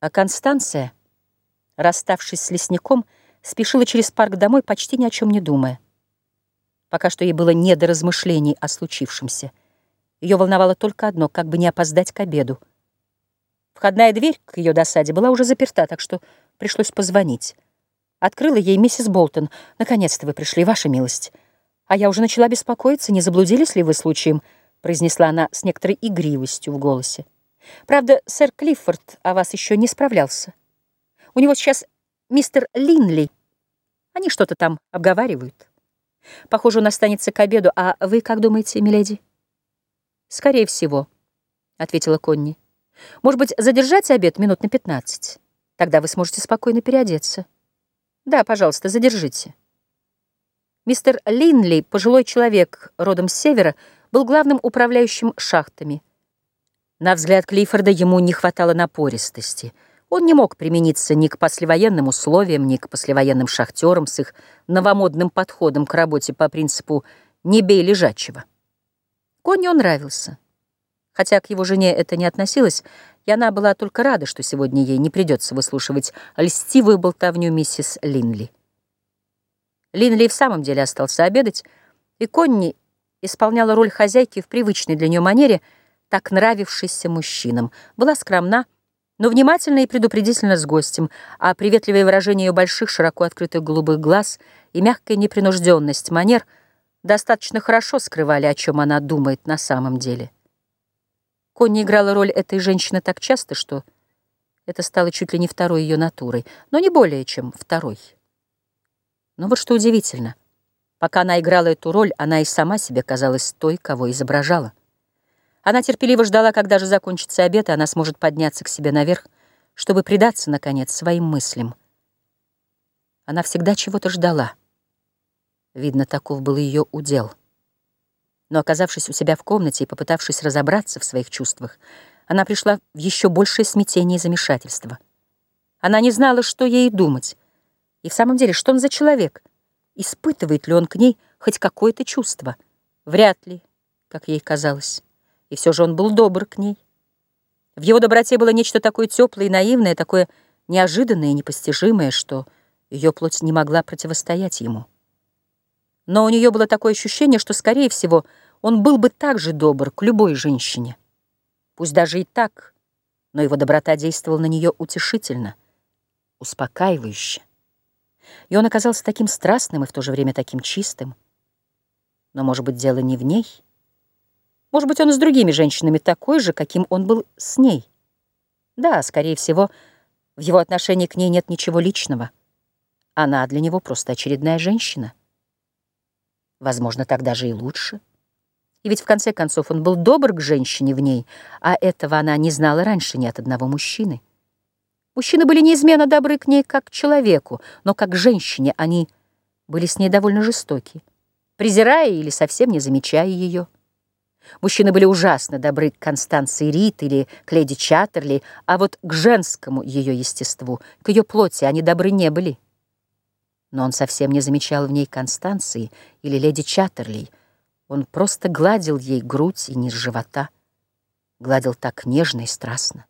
А Констанция, расставшись с лесником, спешила через парк домой, почти ни о чем не думая. Пока что ей было не до размышлений о случившемся. Ее волновало только одно, как бы не опоздать к обеду. Входная дверь к ее досаде была уже заперта, так что пришлось позвонить. Открыла ей миссис Болтон. «Наконец-то вы пришли, ваша милость. А я уже начала беспокоиться, не заблудились ли вы случаем?» произнесла она с некоторой игривостью в голосе. Правда, сэр Клиффорд о вас еще не справлялся. У него сейчас мистер Линли. Они что-то там обговаривают. Похоже, он останется к обеду. А вы как думаете, миледи? Скорее всего, — ответила Конни. Может быть, задержать обед минут на пятнадцать? Тогда вы сможете спокойно переодеться. Да, пожалуйста, задержите. Мистер Линли, пожилой человек, родом с севера, был главным управляющим шахтами. На взгляд Клиффорда ему не хватало напористости. Он не мог примениться ни к послевоенным условиям, ни к послевоенным шахтерам с их новомодным подходом к работе по принципу «не бей лежачего». Конни он нравился. Хотя к его жене это не относилось, и она была только рада, что сегодня ей не придется выслушивать льстивую болтовню миссис Линли. Линли в самом деле остался обедать, и Конни исполняла роль хозяйки в привычной для нее манере — так нравившейся мужчинам, была скромна, но внимательна и предупредительна с гостем, а приветливое выражение ее больших, широко открытых голубых глаз и мягкая непринужденность манер достаточно хорошо скрывали, о чем она думает на самом деле. Конни играла роль этой женщины так часто, что это стало чуть ли не второй ее натурой, но не более, чем второй. Но вот что удивительно, пока она играла эту роль, она и сама себе казалась той, кого изображала. Она терпеливо ждала, когда же закончится обед, и она сможет подняться к себе наверх, чтобы предаться, наконец, своим мыслям. Она всегда чего-то ждала. Видно, таков был ее удел. Но, оказавшись у себя в комнате и попытавшись разобраться в своих чувствах, она пришла в еще большее смятение и замешательство. Она не знала, что ей думать. И в самом деле, что он за человек? Испытывает ли он к ней хоть какое-то чувство? Вряд ли, как ей казалось и все же он был добр к ней. В его доброте было нечто такое теплое и наивное, такое неожиданное и непостижимое, что ее плоть не могла противостоять ему. Но у нее было такое ощущение, что, скорее всего, он был бы так же добр к любой женщине. Пусть даже и так, но его доброта действовала на нее утешительно, успокаивающе. И он оказался таким страстным и в то же время таким чистым. Но, может быть, дело не в ней — может быть, он с другими женщинами такой же, каким он был с ней. Да, скорее всего, в его отношении к ней нет ничего личного. Она для него просто очередная женщина. Возможно, так даже и лучше. И ведь в конце концов он был добр к женщине в ней, а этого она не знала раньше ни от одного мужчины. Мужчины были неизменно добры к ней как к человеку, но как к женщине они были с ней довольно жестоки, презирая или совсем не замечая ее. Мужчины были ужасно добры к Констанции Рит или к леди Чаттерли, а вот к женскому ее естеству, к ее плоти они добры не были. Но он совсем не замечал в ней Констанции или леди Чаттерли. Он просто гладил ей грудь и низ живота. Гладил так нежно и страстно.